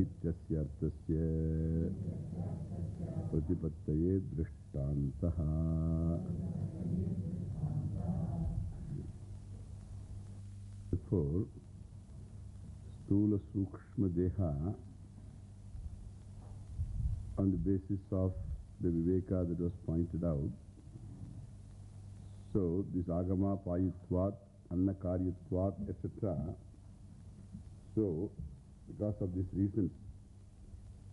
इत्यस्य अर्थस्य प्रतिपत्तये Therefore, Stula Sukshma Deha on the basis of the Viveka that was pointed out. So, this Agama Payitvat, Annakaryatvat, etc. So, because of this reason,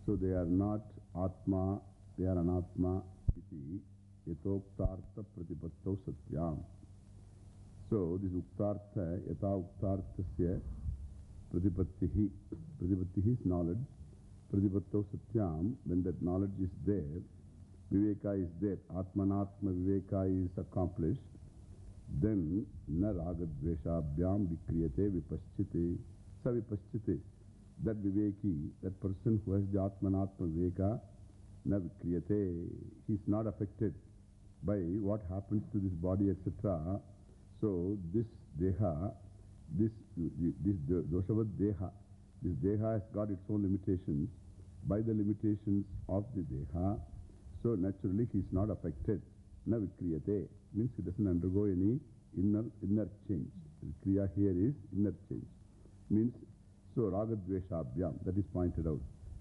so they are not Atma, they are Anatma, iti yatoktartha pratipattau satyam. So, this Uktartha, Yata Uktarthasya Pratipattihi, Pratipattihi is knowledge. Pratipattau Satyam, when that knowledge is there, Viveka is there, Atmanatma Viveka is accomplished, then Na Ragadveshabhyam Vikriyate Vipaschite, Sa Vipaschite. That Viveki, that person who has the Atmanatma Viveka, Na Vikriyate, he is not affected by what happens to this body, etc. So, this Deha, this, this Doshavad Deha, this Deha has got its own limitations. By the limitations of the Deha, so naturally he is not affected. Na Vikriyate means he doesn't undergo any inner, inner change. Kriya here is inner change. Means, so Ragadveshabhyam, that is pointed out.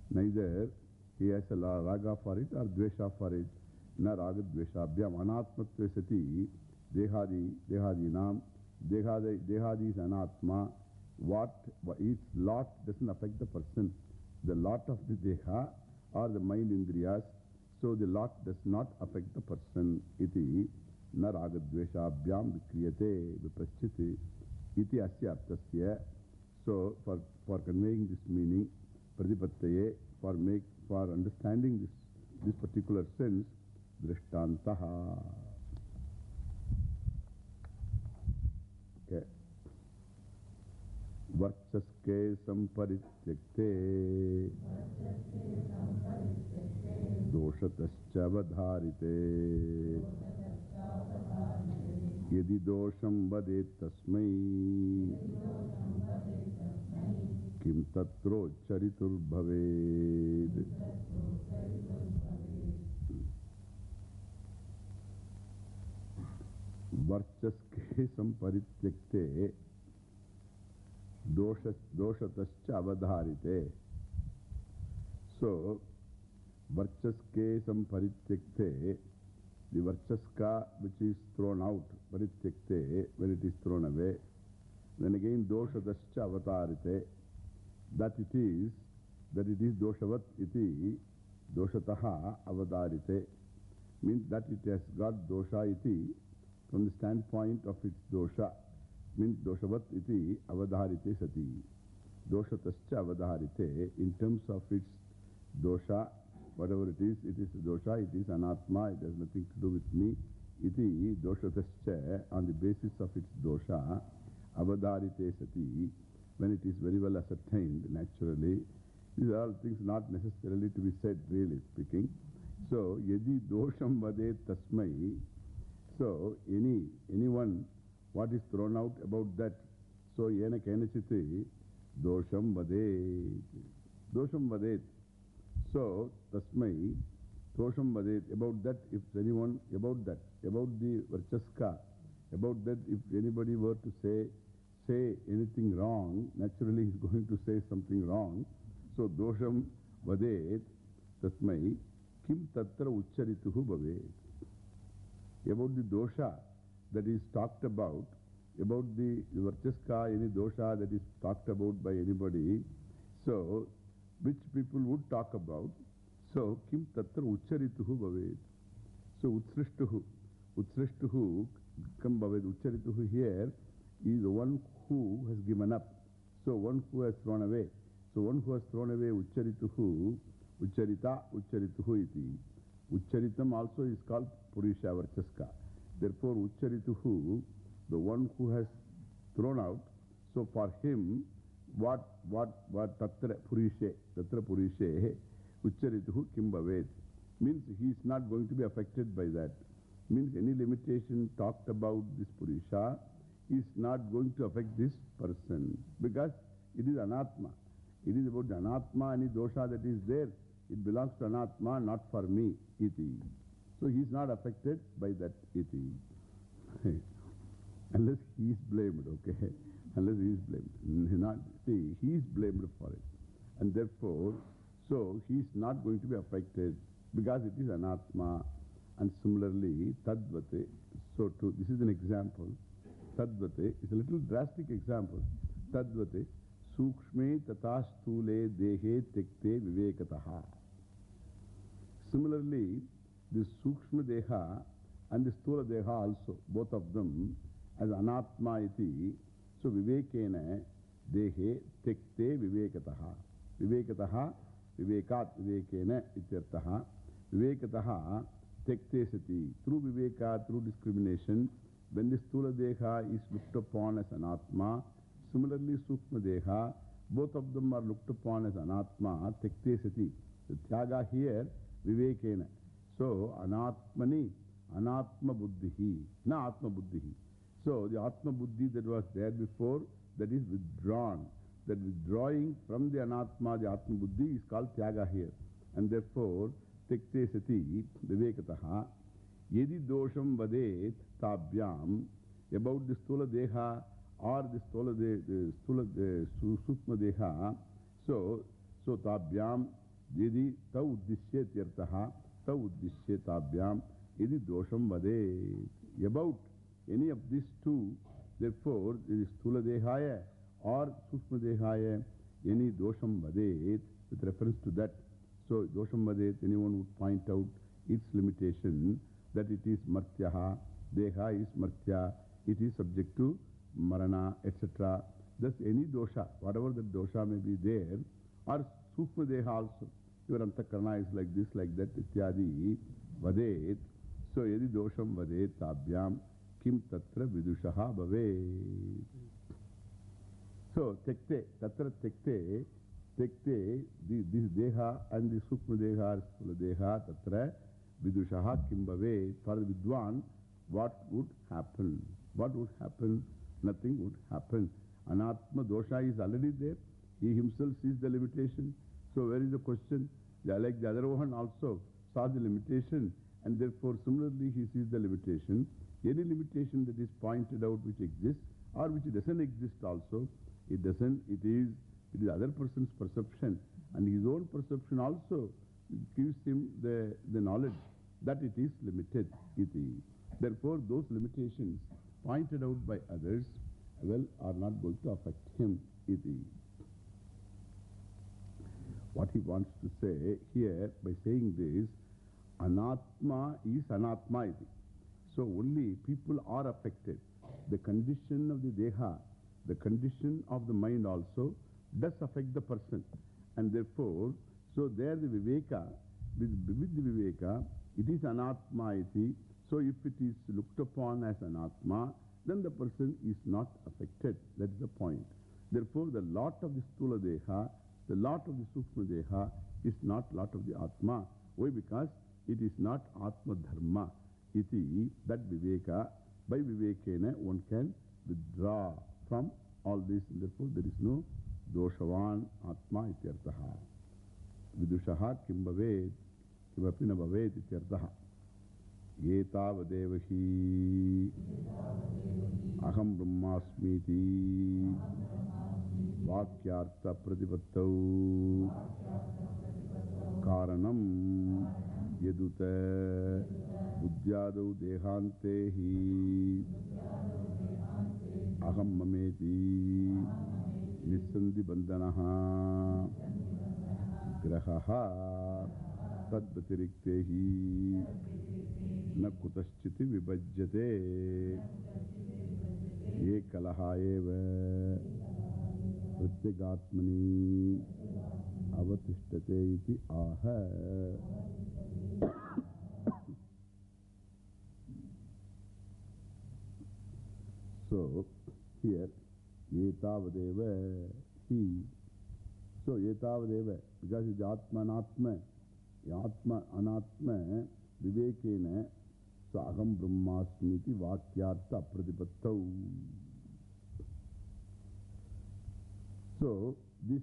Neither he has a raga for it or dvesha for it. Na raga Ragadveshabhyam, Anatmatve sati. Dehadi, Dehadi Nam, Dehadi, Dehadi is Anatma. What, its lot doesn't affect the person. The lot of the Deha or the mind Indriyas, so the lot does not affect the person. Iti na raga ragadveshabhyam vikriyate vipaschiti iti asya artasya. So, for, for conveying this meaning, pradipattaye, for, make, for understanding this, this particular sense, drishtantaha. Okay. Varchaske samparityakte doshatascha vadharite charitur bhaved Varchaske samparityakte doshatascha avadharite. So, Varchaske samparityakte, the Varchaska which is thrown out, parityakte, when it is thrown away, then again doshatascha avatarite, that it is, that it is doshavat iti, doshataha avadarite, means that it has got dosha iti, from the standpoint of its dosha, means doshavat iti avadharite sati. Doshatascha avadharite, in terms of its dosha, whatever it is, it is dosha, it is anatma, it has nothing to do with me. Iti doshatascha, on the basis of its dosha, avadharite sati, when it is very well ascertained naturally. These are all things not necessarily to be said, really speaking. So, yadi dosham vade tasmai, so, any, anyone, what is thrown out about that? So, yena kenachiti, dosham vadet. Dosham vadet. So, tasmai, dosham vadet. About that, if anyone, about that, about the varchaska, about that, if anybody were to say, say anything wrong, naturally he is going to say something wrong. So, dosham vadet, tasmai, kim tatra ucharituhu bhavet. About the dosha that is talked about, about the Varchaska, any dosha that is talked about by anybody, so which people would talk about. So, kim tatra ucharituhu bhavet. So, utsrishtuhu. Utsrishtuhu, kam bhavet. Ucharituhu here is one who has given up. So, one who has thrown away. So, one who has thrown away ucharituhu, Ucharita, Ucharituhu iti. Ucharitam also is called Purisha Varchaska. Therefore, Ucharituhu, the one who has thrown out, so for him, what, what, what, Tatra Purishe, Tatra Purishe, Ucharituhu Kimbavet, means he is not going to be affected by that. Means any limitation talked about this Purisha is not going to affect this person because it is Anatma. It is about Anatma, any dosha that is there. It belongs to Anatma, not for me, iti. So he is not affected by that iti. Unless he is blamed, okay? Unless he is blamed. Not, see, he is blamed for it. And therefore, so he is not going to be affected because it is Anatma. And similarly, Tadvate. So too, this is an example. Tadvate is a little drastic example. Tadvate. Sukshme tata stule dehe tekte vivekataha. Similarly, this Sukshma Deha and the Stula Deha also, both of them as Anatma iti. So Vivekena Dehe Tekte Vivekataha. Vivekataha Vivekat Vivekena ityartaha. Vivekataha Tekte Sati. Through Viveka, through discrimination, when the Stula Deha is looked upon as Anatma, similarly Sukshma Deha, both of them are looked upon as Anatma, Tekte Sati. The Tyaga here, Vivekena. So, Anatmani, Anatma Buddhihi, na Atma Buddhihi. So, the Atma Buddhi that was there before, that is withdrawn. That withdrawing from the Anatma, the Atma Buddhi is called Tyaga here. And therefore, Tekte Sati, Vivekataha, Yedi Dosham Vadet Tabhyam, about the Stula Deha or the Stula, de, the Stula, the Sukma Deha. So, so Tabhyam, Yedi Ta Uddishya Tirtaha, Ta Uddishya Tabhyam, Yedi Dosham Vadet. About any of these two, therefore, it is Stula Dehaya or Sukma Dehaya, any Dosham Vadet, with reference to that. So, Dosham Vadet, anyone would point out its limitation that it is Martyaha, Deha is Martya, it is subject to Marana, etc. Thus, any dosha, whatever the dosha may be there, or Sukma Deha also, your Antakarana is like this, like that, Ityadi, Vadet. So, Yadi Dosham Vadet Tabhyam, Kim Tatra Vidushaha Bhavet. So, Tekte, Tatra Tekte, Tekte, the, this Deha and the Sukma Deha, Sula Deha, Tatra Vidushaha Kim Bhavet. For the Vidwan, what would happen? What would happen? Nothing would happen. Anatma Dosha is already there. He himself sees the limitation. So, where is the question? Like the other one also saw the limitation, and therefore, similarly, he sees the limitation. Any limitation that is pointed out which exists or which doesn't exist also, it doesn't, it is, it is other person's perception, and his own perception also gives him the, the knowledge that it is limited. Iti. Therefore, those limitations pointed out by others, well, are not going to affect him. Iti. What he wants to say here by saying this, Anatma is Anatma. So only people are affected. The condition of the Deha, the condition of the mind also does affect the person. And therefore, so there the Viveka, with, with the Viveka, it is Anatma iti. So if it is looked upon as Anatma, then the person is not affected. That is the point. Therefore, the lot of the Stula Deha, the lot of the Sukma Deha is not lot of the Atma. Why? Because it is not Atma Dharma. Iti, that Viveka, by Vivekena, one can withdraw from all this. And therefore, there is no Doshavan Atma ityartaha. Vidushaha kim bhaved, kimapi na bhaved ityartaha. Etavadevahi Aham Brahmasmiti Vakyartha Pratipattau Karanam Mameti Nisandhi Bandhanaha Grahaha Tadbatiriktehi न कुतश्चिति विभज्यते ये aha. So, here, Etavadeva, he. So, Etavadeva, because it's Atma Anatma, Atma Anatma, Vivekena, so Aham Brahmasmiti Vakyartha Pradipattau. So, this,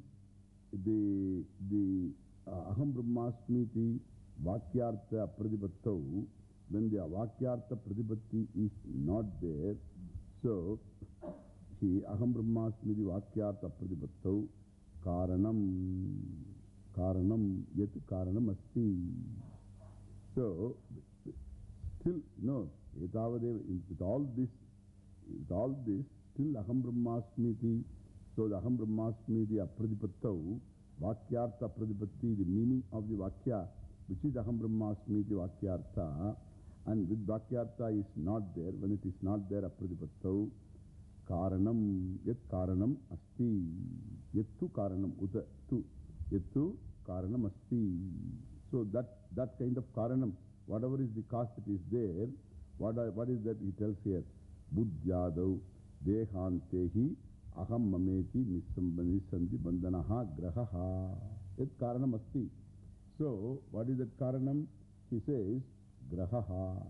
the, the uh, Aham Brahmasmiti Vakyartha Pradipattau, when the Vakyartha Pradipatti is not there, so he Aham Brahmasmiti Vakyartha Pradipattau Karanam Karanam Yet Karanam Asti. So, still, no, Etavadeva, with all this, with all this, still Aham Brahmasmiti, so the Aham Brahmasmiti Apradipattau, Vakyartha Apradipatti, the meaning of the Vakya, which is Aham Brahmasmiti Vakyartha, and with Vakyartha is not there, when it is not there, Apradipattau, Karanam, Yet Karanam Asti, Yettu Karanam, Uta, Tu, Yettu Karanam Asti. So that, that kind of Karanam, whatever is the cause that is there, what, are, what is that he tells here? Buddhyadav dehantehi aham mameti nisanti bandanaha grahaha. It karanam asti. So, what is that karanam? He says, grahaha.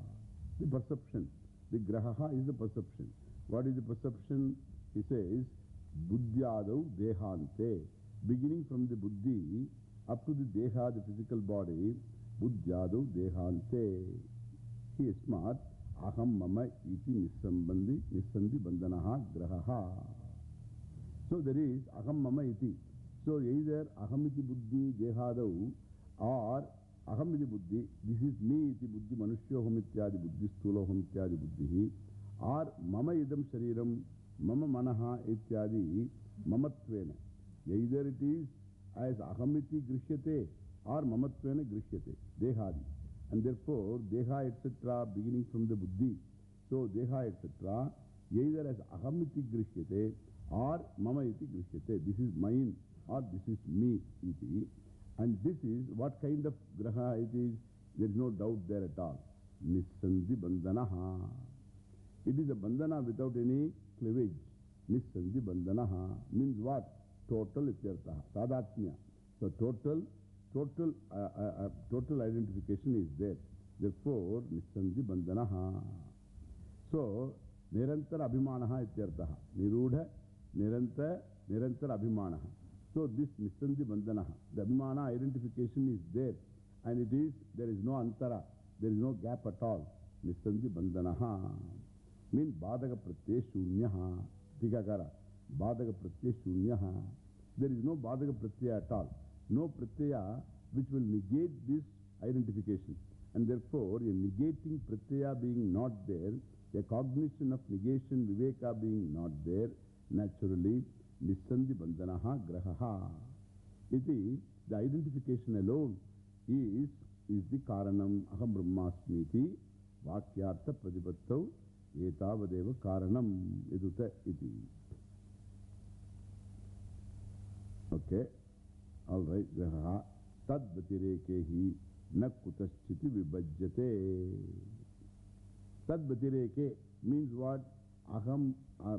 The perception. The grahaha is the perception. What is the perception? He says, buddhyadav dehante. Beginning from the buddhi up to the deha, the physical body, buddhyadav dehante. He is smart. Aham mama iti nisambandhi, nisandhi bandanaha grahaha. So there is aham mama iti. So either aham iti buddhi dehadav or aham iti buddhi, this is me iti buddhi manushyoham ityadi buddhi sthuloham ityadi buddhi or mama idam shariram mama manaha ityadi mamatvena. Either it is as aham iti grishyate or mamatvena grishyate, dehadi. And therefore, Deha etc. beginning from the Buddhi. So, Deha etc. either as Ahamiti Grishyate or Mama iti Grishyate. This is mine or this is me iti. And this is what kind of Graha it is. There is no doubt there at all. Nissandhi Bandanaha. It is a bandana without any cleavage. Nissandhi Bandanaha means what? Total ityartaha. Tadatmya. So, total total, uh, uh, uh, total identification is there. Therefore, Nissandhi Bandanaha. So, Nirantara Abhimanaha ityartaha. Nirudha, Niranta, Nirantara Abhimanaha. So, this Nissandhi Bandanaha, the Abhimana identification is there. And it is, there is no Antara, there is no gap at all. Nissandhi Bandanaha. Means Badaka Pratyay Shunyaha. Tikakara. Badaka Pratyay Shunyaha. There is no Badaka Pratyay at all. No pratyaya which will negate this identification. And therefore, a negating pratyaya being not there, a cognition of negation, viveka being not there, naturally, nissandhi bandanaha grahaha. Iti, the identification alone is, is the karanam aham brahmasmiti vakyartha pradipattau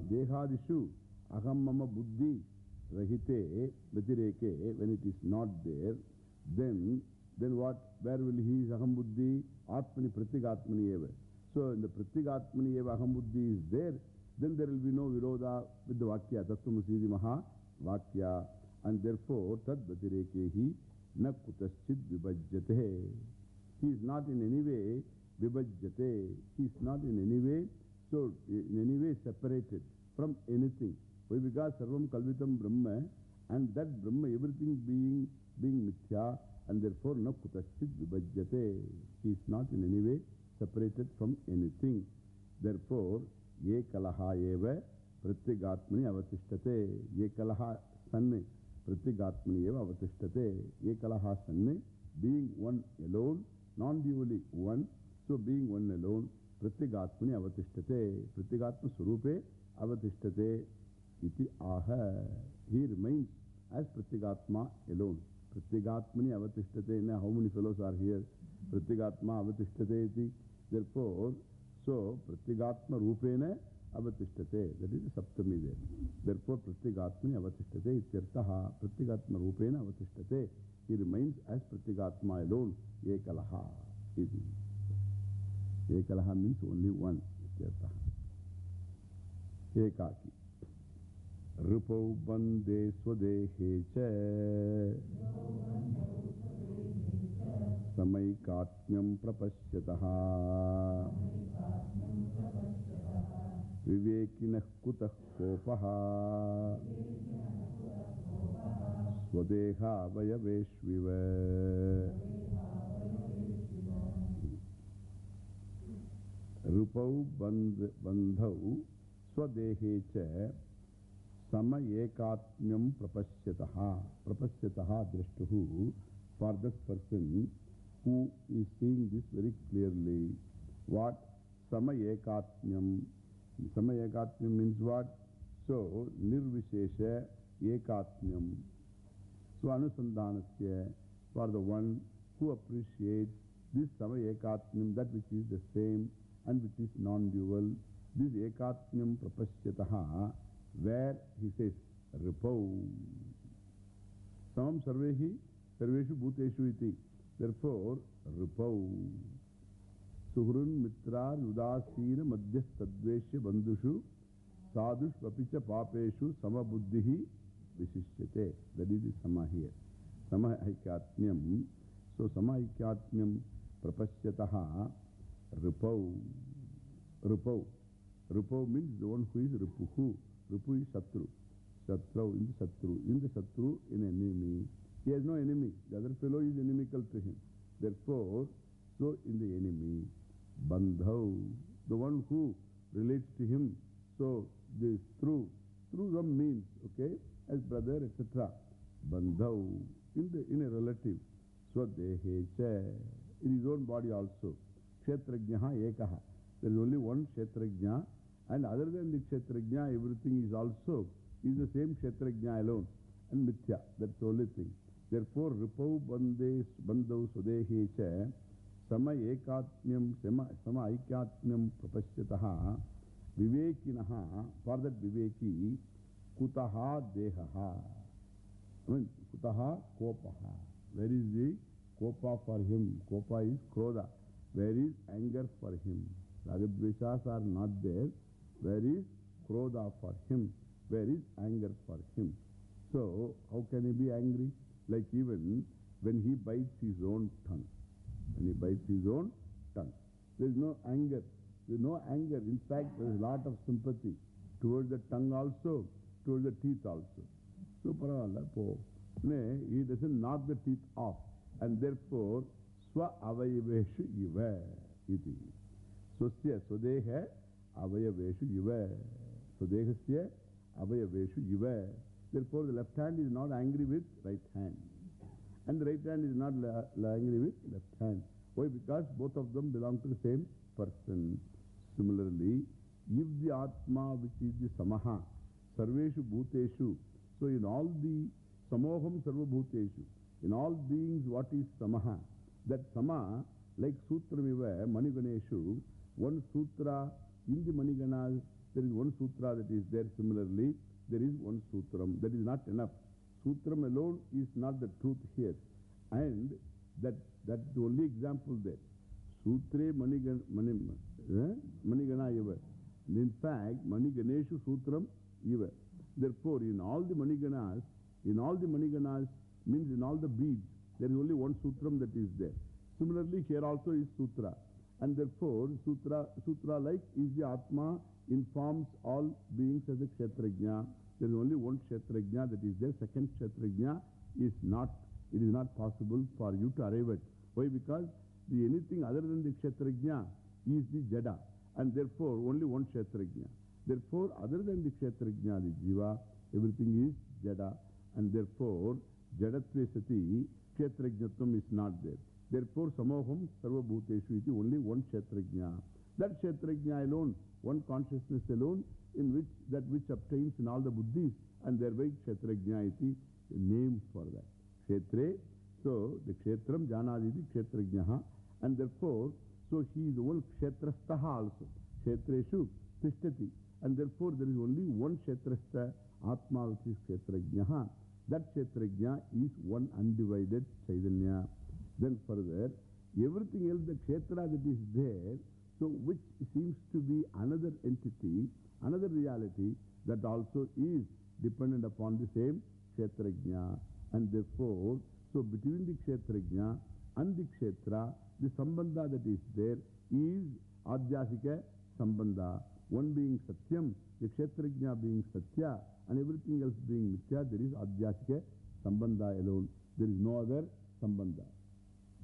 dehadishu aham mama buddhi rahite vatireke. When it is not there, then, then what? Where will he is aham buddhi? Atmani pratigatmani eva. So in the pratigatmani eva aham buddhi is there, then there will be no viroda with the vakya. Tattvamasi maha vakya. And therefore, tad vatirekehi na kutaschid vibhajyate. He is not in any way vibhajyate. He is not in any way, so in any way separated from anything. Why? Because sarvam kalvitam brahma, and that brahma, everything being, being mithya, and therefore na kutaschid vibhajyate. He is not in any way separated from anything. Therefore, ye kalaha eva pratyagatmani avatishtate. Ye kalaha sanne. Pratyagatmani eva avatishtate. Ekalaha sanne, being one alone, non-dually one, so being one alone, Pratyagatmani avatishtate. Pratyagatma surupe avatishtate iti aha. He remains as Pratyagatma alone. Pratyagatmani many fellows are here? Pratyagatma. Therefore, so Pratyagatma rupena avatishtate. That is the saptami there. Therefore, Pratyagatmani avatishtate ityartaha. Pratyagatma rupena avatishtate. He remains as Pratyagatma alone. Ekalaha. Iti. Ekalaha means only one. Ityartaha. Ekaki. Rupau bande swadehe cha Samaikatmyam prapashyataha Vivekinah kutah kopaha Swadeha vayaveshviva Rupau bandhau swadehe cha Sama ekatmyam prapashyataha. Prapashyataha drashtuhu. For this person who is seeing this very clearly. What? Sama ekatmyam. Sama ekatmyam means what? So, nirvishesha ekatmyam. So, anusandhanasya. For the one who appreciates this sama ekatmyam, that which is the same and which is non-dual. This ekatmyam prapashyataha. where he says Ripau. Samam sarvehi sarveshu bhuteshu iti. Therefore, Ripau. Suhrun mitrar udasina madhyastadveshya bandhushu sadhush vapicha papeshu samabuddhihi vishishyate. That is the sama here. Sama Samahaikatmyam. So sama samahaikatmyam prapashyataha Ripau. Ripau. Ripau means the one who is Ripuhu. Rupu is Satru. Satru in the Satru. In the Satru, in enemy. He has no enemy. The other fellow is inimical to him. Therefore, so in the enemy, Bandhav, the one who relates to him. So, this through, through some means, okay, as brother, etc. Bandhav, in, the, in a relative. Cha, in his own body also. Kshetrajnaha ekaha. There is only one Kshetrajna. And other than the Kshetrajna, everything is also, is the same Kshetrajna alone. And Mithya, that's the only thing. Therefore, Ripau Bande Bandau Sudehe cha Sama Ekatmyam Sama, Aikatmyam Prapashyataha Vivekinaha, for that Viveki, Kutaha Dehaha. I mean, Kutaha Kopaha. Where is the Kopa for him? Kopa is Krodha. Where is anger for him? Ragadveshas are not there. Where is Krodha for him? Where is anger for him? So, how can he be angry? Like even when he bites his own tongue. When he bites his own tongue. There is no anger. There is no anger. In fact, there is a lot of sympathy towards the tongue also, towards the teeth also. So, paravala, po. He doesn't knock the teeth off. And therefore, swa avayaveshu iva iti. Swasya swadeha avayaveshu iva. Swadehasya avayaveshu iva. Therefore, the left hand is not angry with right hand. And the right hand is not angry with left hand. Why? Because both of them belong to the same person. Similarly, if the Atma, which is the Samaha, Sarveshu Bhuteshu, so in all the Samoham Sarva Bhuteshu, in all beings, what is Samaha? That Sama, like Sutramiva, Maniganeshu, one Sutra in the Maniganas, there is one Sutra that is there. Similarly, there is one Sutram. That is not enough. Sutram alone is not the truth here. And that, that's the only example there. Sutre Manigan, mani, eh? Manigana Eva. In fact, Maniganeshu Sutram Eva. Therefore, in all the Maniganas, in all the Maniganas means in all the beads, there is only one Sutram that is there. Similarly, here also is Sutra. And therefore, Sutra, Sutra like is the Atma informs all beings as a Kshetrajna. There is only one Kshetrajna that is there. Second Kshetrajna is not, it is not possible for you to arrive at. Why? Because the anything other than the Kshetrajna is the Jada. And therefore, only one Kshetrajna. Therefore, other than the Kshetrajna, the Jiva, everything is Jada. And therefore, Jadatve Sati, Kshetrajnatvam is not there. Therefore, Samoham Sarva Bhuteshu iti, only one Kshetrajna. That Kshetrajna alone, one consciousness alone, in which that which obtains in all the buddhis, and thereby Kshetrajna iti, name for that. Kshetre. So the Kshetram Janaditi Kshetrajnaha. And therefore, so he is one Kshetrastaha also. Kshetreshu Tishtati. And therefore there is only one Kshetrasta Atma which is Kshetrajnaha. That Kshetrajna is one undivided Chaitanya. Then further, everything else, the Kshetra that is there, so which seems to be another entity, another reality that also is dependent upon the same Kshetrajna. And therefore, so between the Kshetrajna and the Kshetra, the Sambandha that is there is Adhyasika Sambandha. One being Satyam, the Kshetrajna being Satya, and everything else being Mithya, there is Adhyasika Sambandha alone. There is no other Sambandha.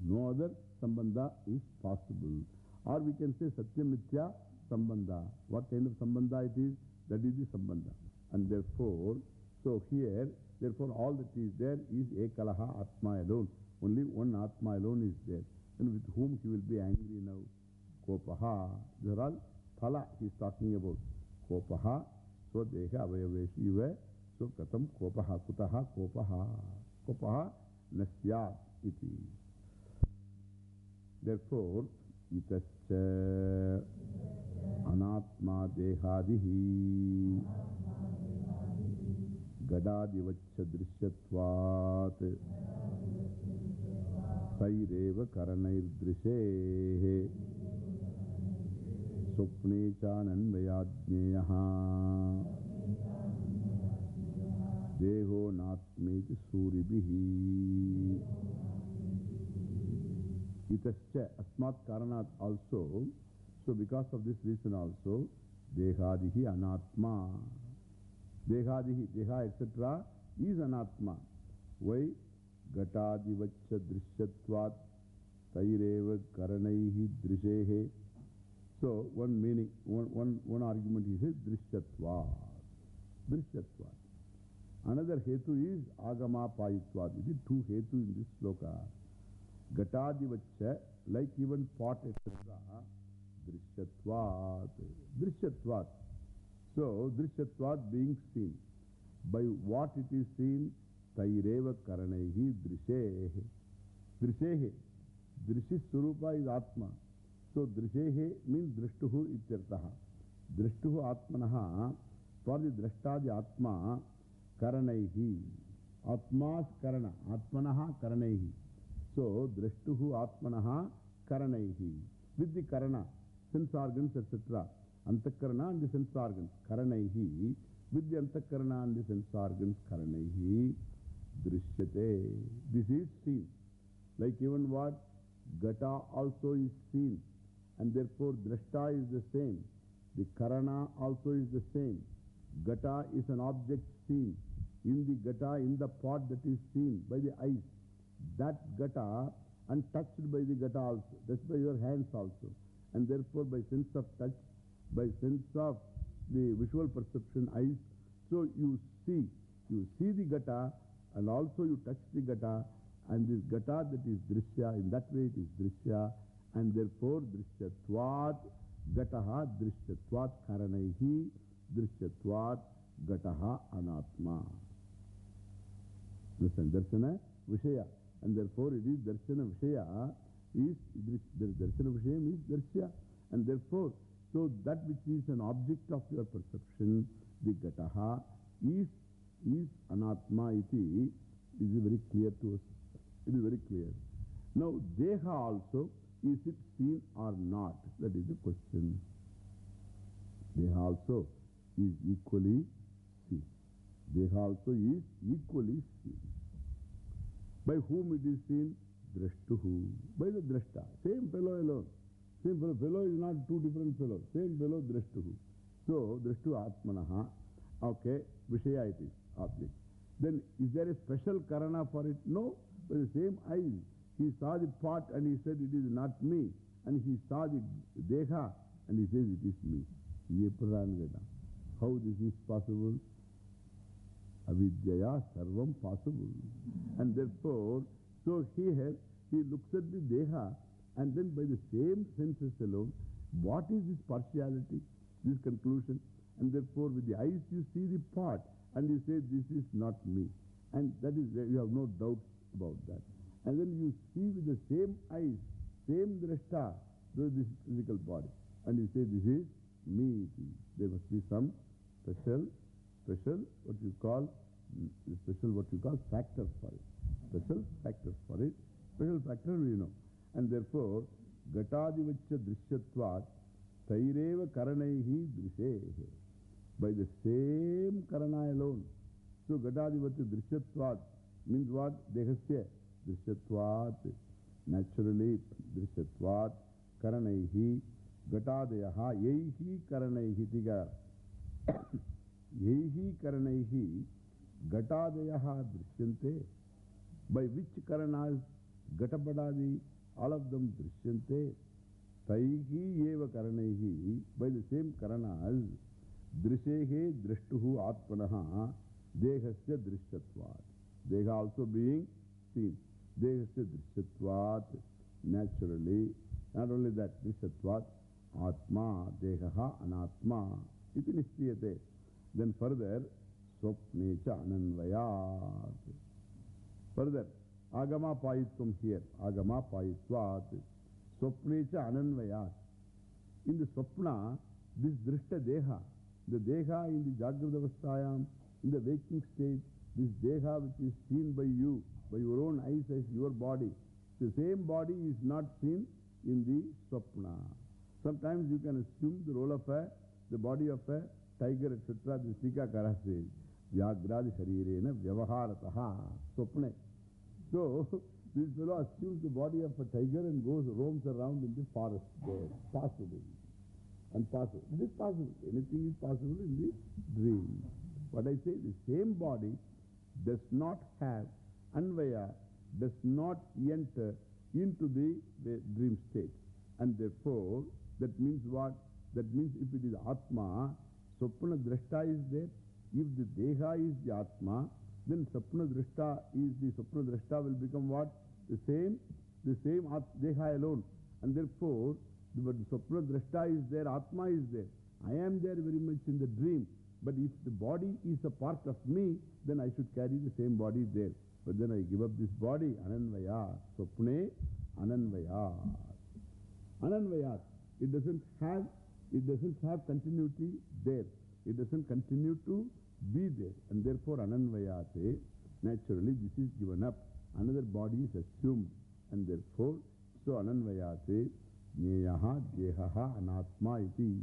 No other Sambandha is possible. Or we can say Satya Mithya Sambandha. What kind of Sambandha it is? That is the Sambandha. And therefore, so here, therefore all that is there is Ekalaha Atma alone. Only one Atma alone is there. And with whom he will be angry now? Kopaha. These are all Phala he is talking about. Kopaha. So Deha Avayaveshiva. So Katam Kopaha. Kutaha Kopaha. Kopaha Nasyat iti. Therefore, itascha anatma dehadihi gadadivaccha drishyatvat saireva karanair स्वप्ने चानन्वयाज्ञेयः देहो नात्मेति सूरिभिः Itascha asmat karanat also. So because of this reason also, Dehadihi anatma. Dehadihi, Deha etc. is anatma. Why? Gatadivaccha drishyatvat taireva karanaihi drishehe. So one meaning, one, one, one argument is drishyatvat. Drishyatvat. Another hetu is agama payitvat. It is two hetu in this sloka. Seen. By what it is seen? Taireva karanaihi drishehe. Drishehe. Drishis Surupa is Atma. So, Drishehe means Drishtuhu ityartaha. Drishtuhu Atmanaha. For the Drashtadi Atma, Karanaihi. Atma's Karana. Atmanaha Karanaihi. So, drashtuhu atmanaha karanaihi. With the karana, sense organs, etc. Antakarana and the sense organs, karanaihi. With the antakarana and the sense organs, karanaihi. Drishyate. This is seen. Like even what? Gata also is seen. And therefore, drashta is the same. The karana also is the same. Gata is an object seen. In the gata, in the pot that is seen by the eyes. That gata and touched by the gata also, touched by your hands also. And therefore by sense of touch, by sense of the visual perception eyes, so you see, you see the gata and also you touch the gata and this gata that is drishya, in that way it is drishya and therefore drishyatvat gataha drishyatvat karanaihi drishyatvat gataha anatma. Listen, darshana vishaya. And therefore it is Darshana Vishaya is, Darshana Vishaya means Darshya. And therefore, so that which is an object of your perception, the Gataha, is, is Anatma iti, is very clear to us. It is very clear. Now, Deha also, is it seen or not? That is the question. Deha also is equally seen. Deha also is equally seen. By whom it is seen? Drashtuhu. By the drashta. Same fellow alone. Same fellow. Fellow is not two different fellows. Same fellow, drashtuhu. So, drashtu atmanaha. Okay, Vishaya it is, object. Then, is there a special karana for it? No. By the same eyes. He saw the pot and he said, it is not me. And he saw the deha and he says, it is me. How this is possible? Avidyaya sarvam possible. And therefore, so here he looks at the deha and then by the same senses alone, what is this partiality, this conclusion? And therefore with the eyes you see the part and you say this is not me. And that is, you have no doubt about that. And then you see with the same eyes, same drashta, this physical body. And you say, this is me. There must be some special, special, what you call, special, what you call factors for it. Special factors for it. Special factor we know. And therefore, Gatadivacha Drishyatvat Taireva Karanaihi Drishehe. By the same Karana alone. So Gatadivacha Drishyatvat means what? Dehasya. Drishyatvat. Naturally, Drishyatvat. Karanaihi. Gatadayaha. Yaihi Karanaihi. Tiga. Drishyante. Taihi eva Karanaihi. By the same Karanas. Drishehe Drishtuhu Atmanaha. Dehasya Drishyatvat. Deha also being seen. Dehasya Drishyatvat. Naturally. Not only that, Drishyatvat. Atma. Dehaha Anatma. Iti Nishtiyate. Then further, Swapnecha Ananvayat. Further, Agama Payitvam here. Agama Payitvat. Swapnecha Ananvayat. In the Swapna, this Drishta Deha, the Deha in the Jagradavastayam, in the waking state, this Deha which is seen by you, by your own eyes as your body, the same body is not seen in the Swapna. Sometimes you can assume the role of a, the body of a tiger, etc. The Sikakara says, Vyagradi Vyavaharataha. So, this fellow assumes the body of a tiger and goes, roams around in the forest there. Possible. And possible. It is possible. Anything is possible in the dream. What I say, the same body does not have Anvaya, does not enter into the, the dream state. And therefore, that means what? That means if it is Atma, Swapna Drashta is there. If the Deha is the Atma, then Swapna Drashta is the Swapna Drashta will become what? The same, the same at, Deha alone. And therefore, the, the Swapna Drashta is there, Atma is there. I am there very much in the dream. But if the body is a part of me, then I should carry the same body there. But then I give up this body, Ananvaya. Swapne Ananvaya. Ananvayat. It doesn't have, it doesn't have continuity there. It doesn't continue to be there. And therefore, Ananvayate, naturally this is given up. Another body is assumed. And therefore, so Ananvayate, Nyeyaha, Jehaha, Anatma iti.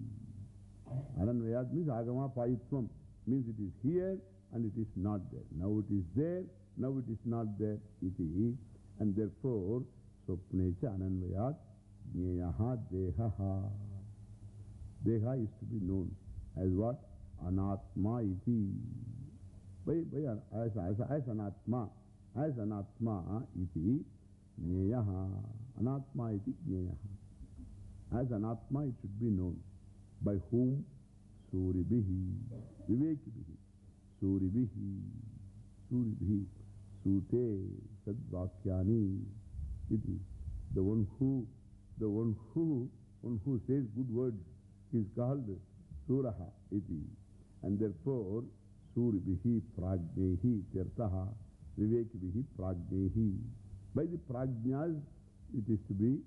Ananvayat means Agama Payitvam. Means it is here and it is not there. Now it is there, now it is not there. Iti. And therefore, Swapnecha Ananvayat, Nyeyaha, Dehaha. Deha is to be known as what? Anatma iti. By, by, as, as, as Anatma. As Anatma iti. Nyeyaha. Anatma iti Nyeyaha. As Anatma it should be known. By whom? Suribihi. Vivekibihi. Suribihi. Suribihi. Sute. Sadvakyani. Iti. The one who, the one who, one who says good words is called Suraha iti. And therefore, Suribihi prajnehi tirtaha vivekibihi prajnehi. By the prajnas, it is to be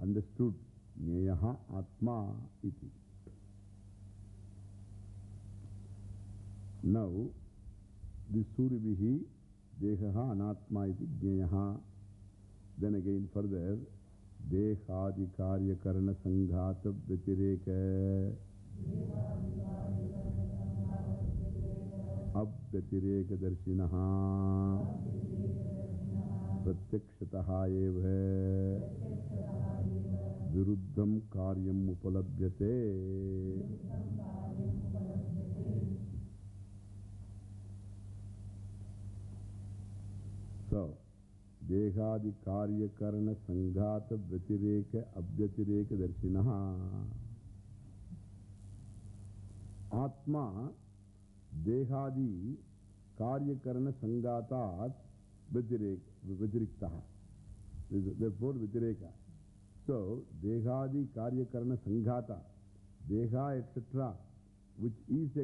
understood. Nyeyaha atma iti. Now, this Suribihi dehaha anatma iti jnayaha. Then again further, darshinaha pratyakshataha eva viruddham karyam upalabhyate. So, A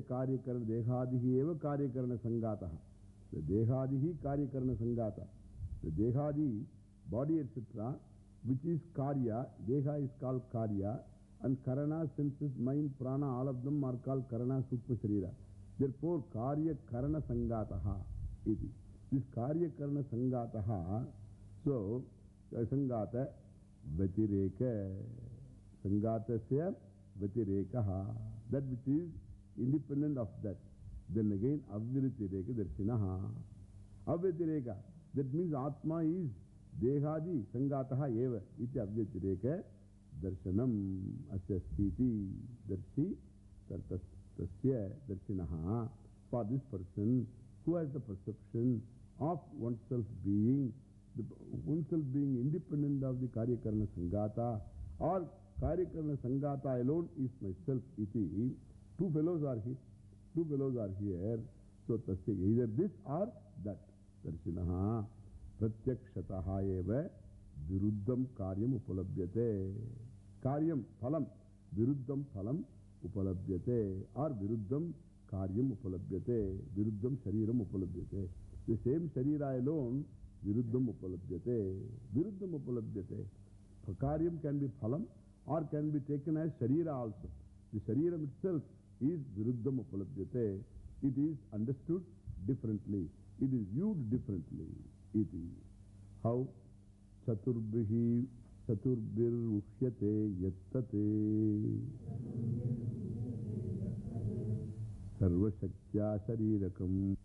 Karya Karana Dehadihi Eva Karya Karana Sanghataha The Dehadihi Karya Karana Sanghata The Dehadi, body etc., which is Karya, Deha is called Karya, and Karana, senses, mind, Prana, all of them are called Karana Sukma Sharira. Therefore, Karya Karana Sangataha iti. This Karya Karana Sangataha, so, Sangata, Vatireka, Sangatasya, Vatirekaha, that which is independent of that. Then again, Aviritireka Darshinaha. Avyatireka, that means Atma is Dehadi Sangataha Eva, iti Avyatireka Darshanam Asya Sthiti Darshi Tasya Darshinaha. For this person who has the perception of oneself being, the, oneself being independent of the Karyakarana Sangata or Karyakarana Sangata alone is myself iti. Two fellows are here. Two fellows are here. So, tasya, either this or that. Upalabhyate. The same Sharira alone Viruddham Upalabhyate. Viruddham Upalabhyate. Karyam can be Phalam or can be taken as Sharira also. The Shariram itself is Viruddham Upalabhyate. It is understood differently. It is viewed differently. Iti. How? Chaturbhihi Chaturbhir Ukhyate Yattate Sarvashakya Sharirakam